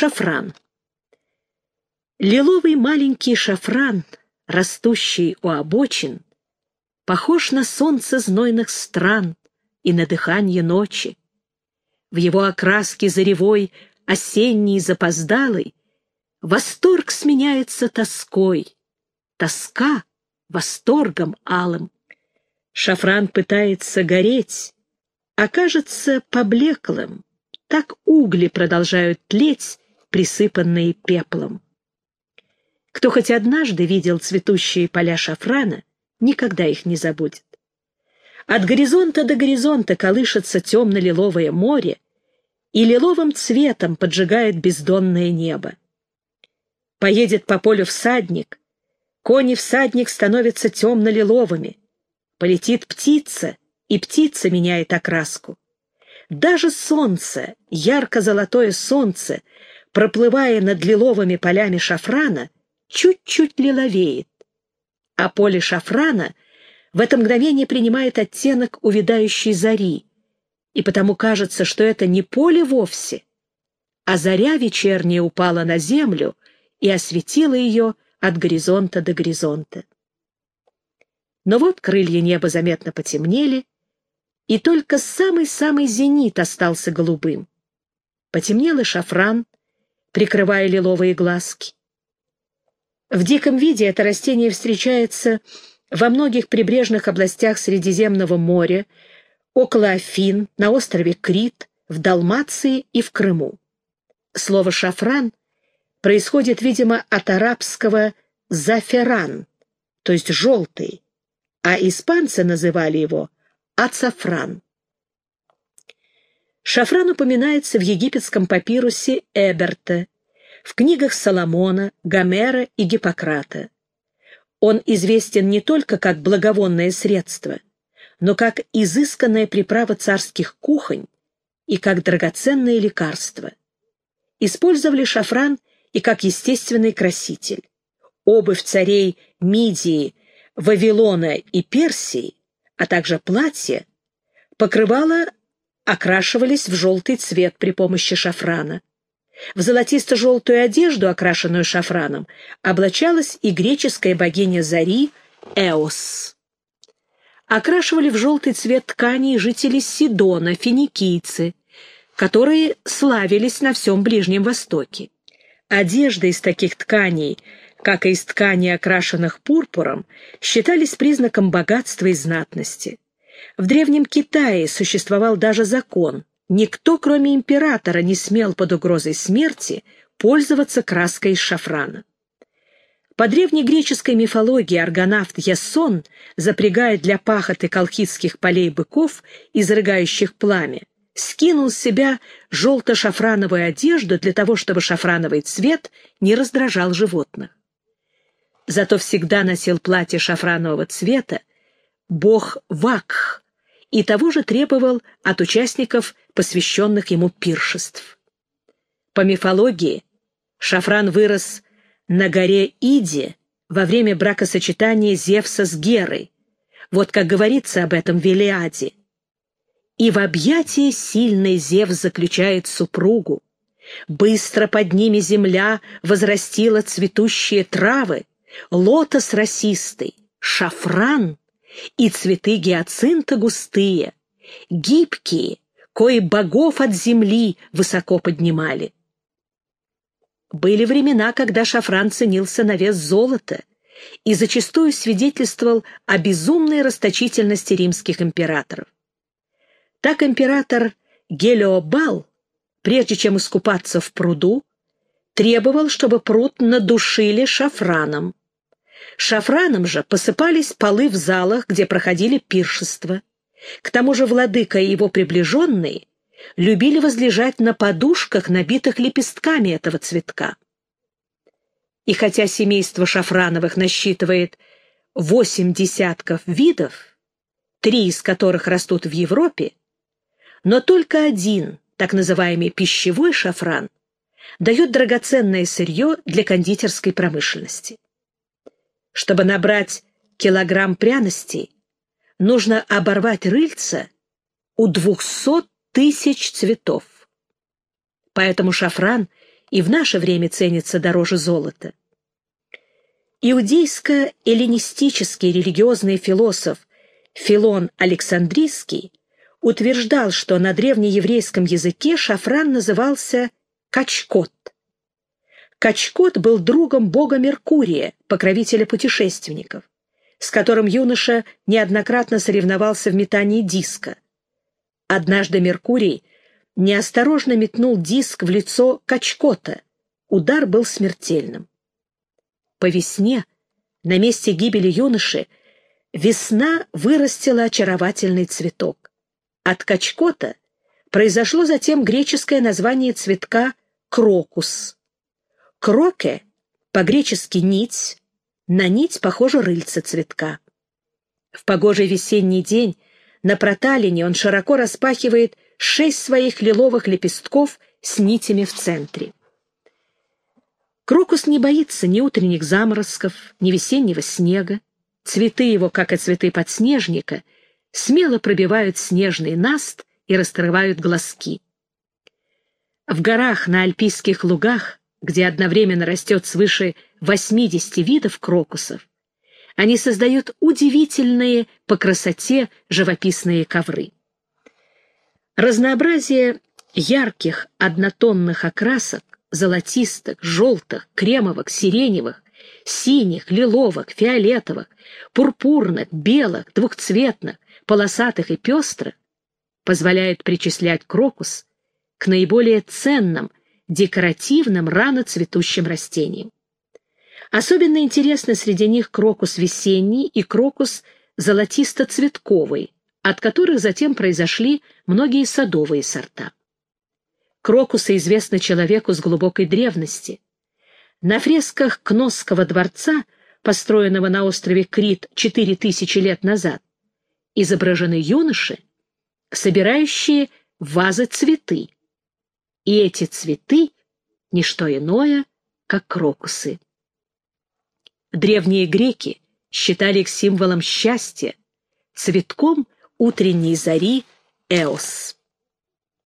Шафран. Лиловый маленький шафран, растущий у обочин, похож на солнце знойных стран и на дыхание ночи. В его окраске заревой, осенний запоздалый, восторг сменяется тоской, тоска — восторгом алым. Шафран пытается гореть, окажется поблеклым, так угли продолжают тлеть, присыпанные пеплом. Кто хоть однажды видел цветущие поля шафрана, никогда их не забудет. От горизонта до горизонта колышется темно-лиловое море, и лиловым цветом поджигает бездонное небо. Поедет по полю всадник, кони всадник становятся темно-лиловыми. Полетит птица, и птица меняет окраску. Даже солнце, ярко-золотое солнце, проплывая над лиловыми полями шафрана, чуть-чуть лиловеет, а поле шафрана в это мгновение принимает оттенок увядающей зари, и потому кажется, что это не поле вовсе, а заря вечерняя упала на землю и осветила ее от горизонта до горизонта. Но вот крылья неба заметно потемнели, и только самый-самый зенит остался голубым. Потемнел и шафран, прикрывая лиловые глазки. В диком виде это растение встречается во многих прибрежных областях Средиземного моря, около Афин, на острове Крит, в Далмации и в Крыму. Слово «шафран» происходит, видимо, от арабского «заферан», то есть «желтый», а испанцы называли его «ацафран». Шафран упоминается в египетском папирусе Эберта, в книгах Соломона, Гомера и Гиппократа. Он известен не только как благовонное средство, но как изысканная приправа царских кухонь и как драгоценное лекарство. Использовали шафран и как естественный краситель. Обувь царей Мидии, Вавилона и Персии, а также платья, покрывала окрашивались в желтый цвет при помощи шафрана. В золотисто-желтую одежду, окрашенную шафраном, облачалась и греческая богиня Зари Эос. Окрашивали в желтый цвет ткани жители Сидона, финикийцы, которые славились на всем Ближнем Востоке. Одежда из таких тканей, как и из тканей, окрашенных пурпуром, считались признаком богатства и знатности. В Древнем Китае существовал даже закон, Никто, кроме императора, не смел под угрозой смерти пользоваться краской из шафрана. По древнегреческой мифологии аргонавт Ясон, запрягая для пахоты колхидских полей быков, изрыгающих пламя, скинул с себя желто-шафрановую одежду для того, чтобы шафрановый цвет не раздражал животных. Зато всегда носил платье шафранового цвета бог Вакх, и того же требовал от участников посвященных ему пиршеств. По мифологии, Шафран вырос на горе Иде во время бракосочетания Зевса с Герой, вот как говорится об этом в Велиаде. И в объятии сильный Зевс заключает супругу. Быстро под ними земля возрастила цветущие травы, лотос росистый, шафран и цветы гиацинта густые, гибкие, кои богов от земли высоко поднимали. Были времена, когда шафран ценился на вес золота и зачастую свидетельствовал о безумной расточительности римских императоров. Так император Гелиобал, прежде чем искупаться в пруду, требовал, чтобы пруд надушили шафраном. Шафраном же посыпались полы в залах, где проходили пиршества. К тому же владыка и его приближенные любили возлежать на подушках, набитых лепестками этого цветка. И хотя семейство Шафрановых насчитывает восемь десятков видов, три из которых растут в Европе, но только один, так называемый пищевой шафран, дает драгоценное сырье для кондитерской промышленности. Чтобы набрать килограмм пряностей, нужно оборвать рыльца у двухсот тысяч цветов. Поэтому шафран и в наше время ценится дороже золота. Иудейско-эллинистический религиозный философ Филон Александрийский утверждал, что на древнееврейском языке шафран назывался «качкот». Качкот был другом бога Меркурия, покровителя путешественников, с которым юноша неоднократно соревновался в метании диска. Однажды Меркурий неосторожно метнул диск в лицо Качкота. Удар был смертельным. По весне, на месте гибели юноши, весна вырастила очаровательный цветок. От Качкота произошло затем греческое название цветка крокус. Кроке, по-гречески нить, на нить похоже рыльце цветка. В погожий весенний день на проталине он широко распахивает шесть своих лиловых лепестков с нитями в центре. Крокус не боится ни утренних заморозков, ни весеннего снега. Цветы его, как и цветы подснежника, смело пробивают снежный наст и раскрывают глазки. В горах на альпийских лугах где одновременно растет свыше 80 видов крокусов, они создают удивительные по красоте живописные ковры. Разнообразие ярких однотонных окрасок, золотистых, желтых, кремовых, сиреневых, синих, лиловых, фиолетовых, пурпурных, белых, двухцветных, полосатых и пестрых, позволяет причислять крокус к наиболее ценным декоративным рано цветущим растениям. Особенно интересны среди них крокус весенний и крокус золотисто-цветковый, от которых затем произошли многие садовые сорта. Крокусы известны человеку с глубокой древности. На фресках Кносского дворца, построенного на острове Крит 4000 лет назад, изображены юноши, собирающие вазы цветы, и эти цветы — ничто иное, как крокусы. Древние греки считали их символом счастья, цветком утренней зари Эос.